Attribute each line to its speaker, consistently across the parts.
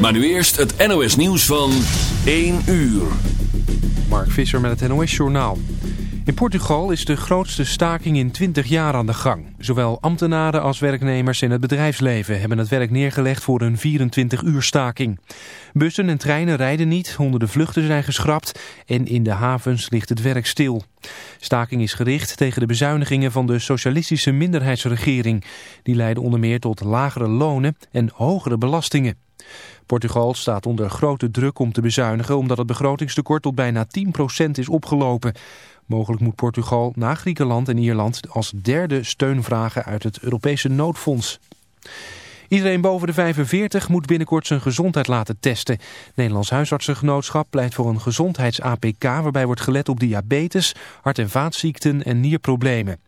Speaker 1: Maar nu eerst het NOS nieuws van 1 uur.
Speaker 2: Mark Visser met het NOS Journaal. In Portugal is de grootste staking in 20 jaar aan de gang. Zowel ambtenaren als werknemers in het bedrijfsleven hebben het werk neergelegd voor een 24-uur staking. Bussen en treinen rijden niet, honderden vluchten zijn geschrapt en in de havens ligt het werk stil. Staking is gericht tegen de bezuinigingen van de socialistische minderheidsregering. Die leiden onder meer tot lagere lonen en hogere belastingen. Portugal staat onder grote druk om te bezuinigen omdat het begrotingstekort tot bijna 10% is opgelopen. Mogelijk moet Portugal na Griekenland en Ierland als derde steun vragen uit het Europese noodfonds. Iedereen boven de 45 moet binnenkort zijn gezondheid laten testen. Nederlands Huisartsengenootschap pleit voor een gezondheids-APK... waarbij wordt gelet op diabetes, hart- en vaatziekten en nierproblemen.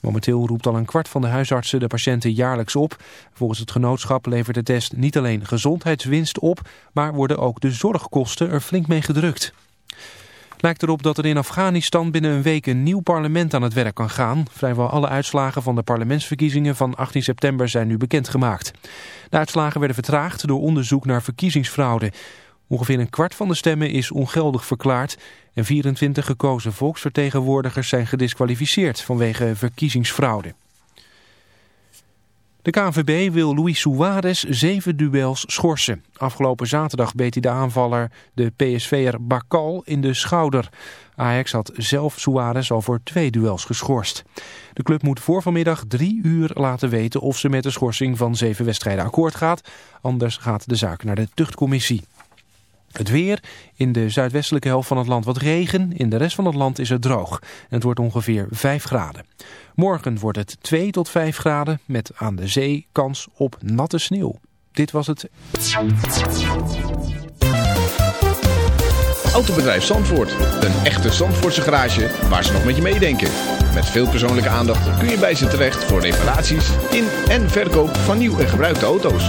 Speaker 2: Momenteel roept al een kwart van de huisartsen de patiënten jaarlijks op. Volgens het genootschap levert de test niet alleen gezondheidswinst op... maar worden ook de zorgkosten er flink mee gedrukt lijkt erop dat er in Afghanistan binnen een week een nieuw parlement aan het werk kan gaan. Vrijwel alle uitslagen van de parlementsverkiezingen van 18 september zijn nu bekendgemaakt. De uitslagen werden vertraagd door onderzoek naar verkiezingsfraude. Ongeveer een kwart van de stemmen is ongeldig verklaard en 24 gekozen volksvertegenwoordigers zijn gedisqualificeerd vanwege verkiezingsfraude. De KNVB wil Luis Suarez zeven duels schorsen. Afgelopen zaterdag beet hij de aanvaller de PSV'er Bakal in de schouder. Ajax had zelf Suarez al voor twee duels geschorst. De club moet voor vanmiddag drie uur laten weten of ze met de schorsing van zeven wedstrijden akkoord gaat. Anders gaat de zaak naar de tuchtcommissie. Het weer, in de zuidwestelijke helft van het land wat regen, in de rest van het land is het droog. En het wordt ongeveer 5 graden. Morgen wordt het 2 tot 5 graden met aan de zee kans op natte sneeuw. Dit was het.
Speaker 3: Autobedrijf Zandvoort. Een echte Zandvoortse garage waar ze nog met je meedenken. Met veel persoonlijke aandacht kun je bij ze terecht voor reparaties in en verkoop van nieuw en gebruikte auto's.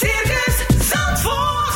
Speaker 4: Circus Zandvoort.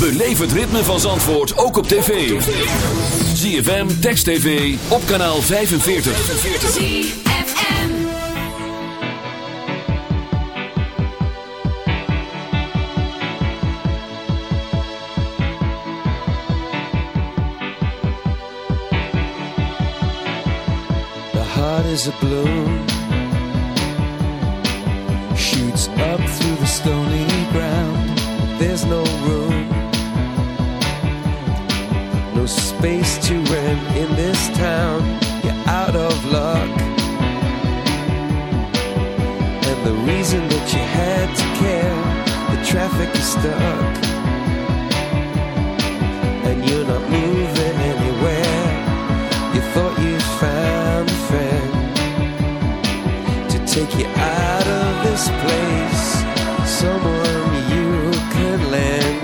Speaker 1: Beleef het ritme van Zandvoort ook op tv. ZFM, Text TV, op kanaal 45.
Speaker 5: The heart is a you're stuck and you're not moving anywhere. You thought you found a friend to take you out of this place. Someone you can lend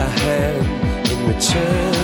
Speaker 5: a hand in return.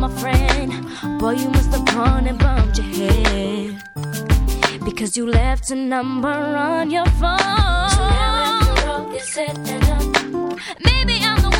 Speaker 6: my
Speaker 7: friend. Boy, you must have gone and bumped your head. Because you left a number on your phone. So now after all this said and done, maybe I'm the one.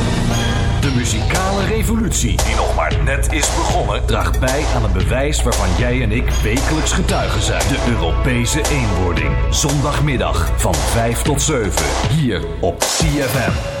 Speaker 8: De muzikale revolutie, die nog maar net is begonnen, draagt bij aan een bewijs waarvan jij en ik wekelijks getuigen zijn. De Europese eenwording. Zondagmiddag van 5 tot 7. Hier op CFM.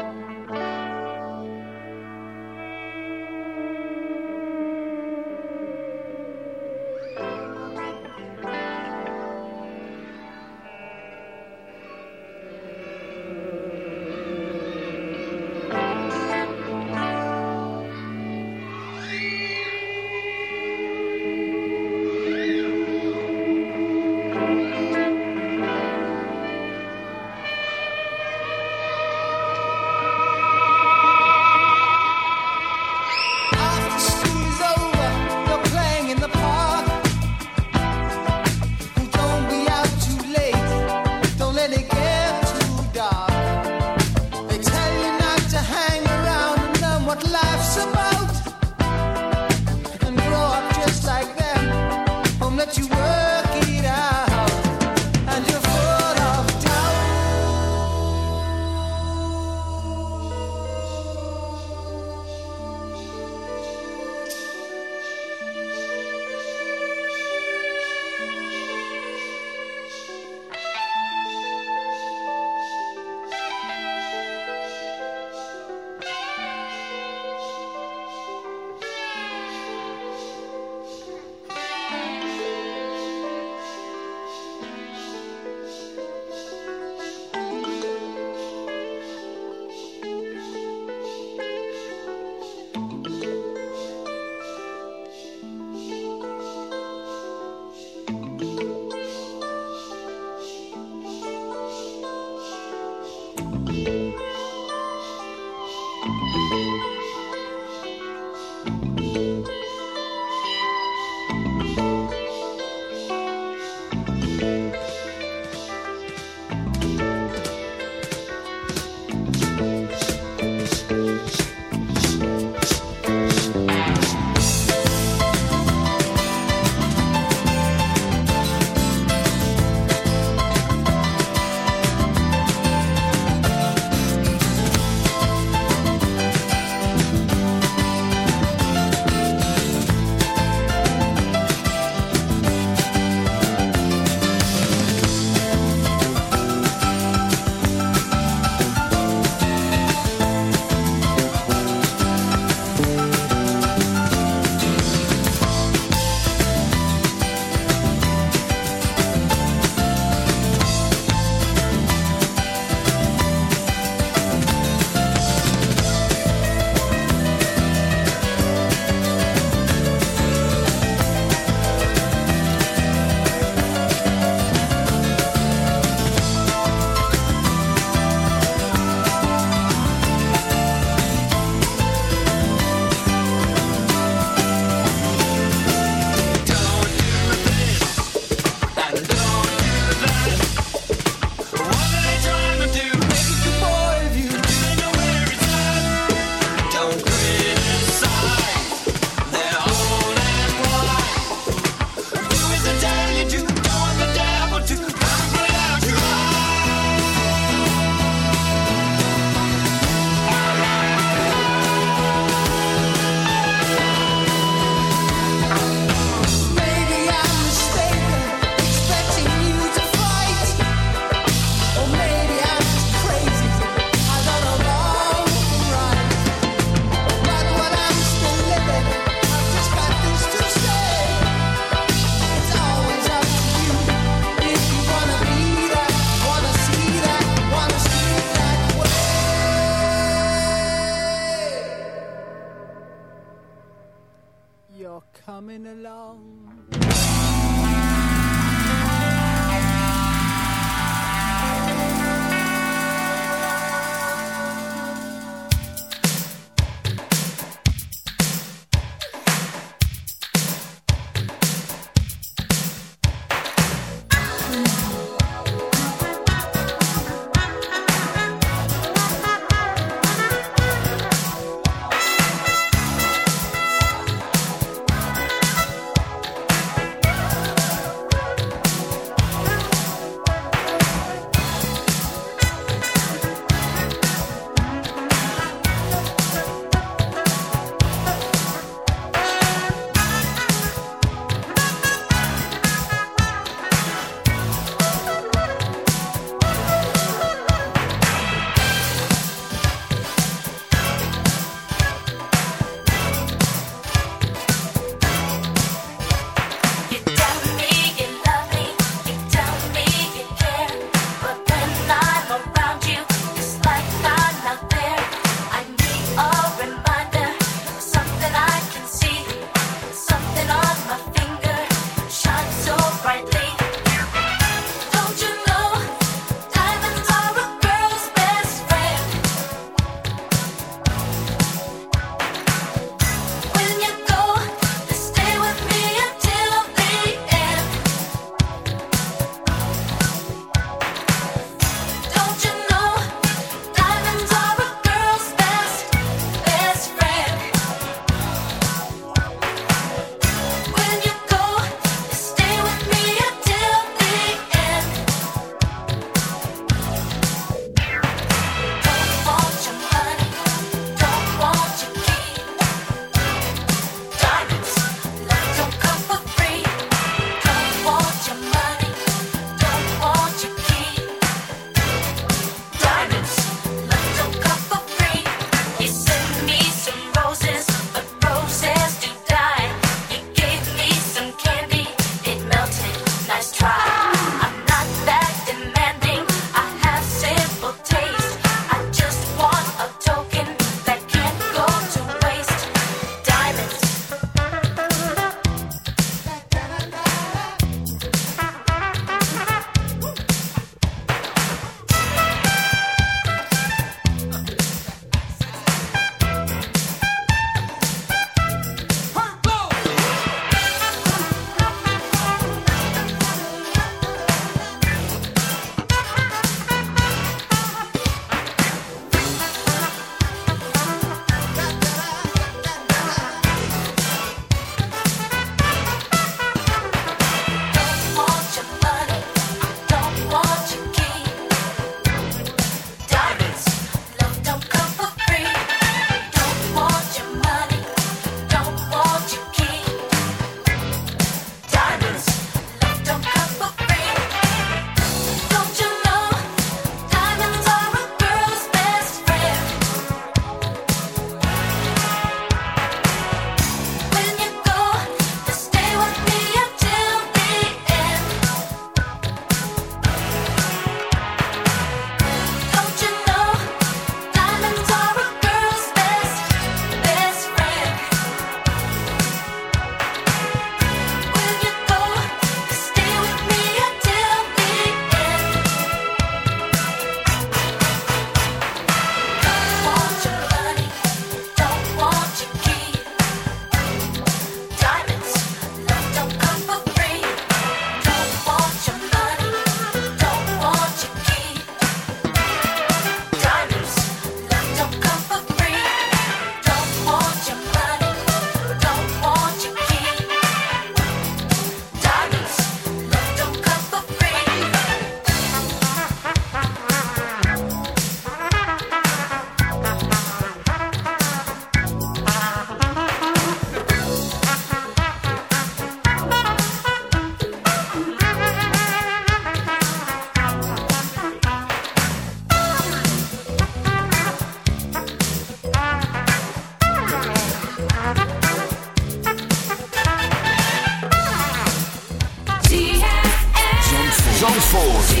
Speaker 9: Zandvoort.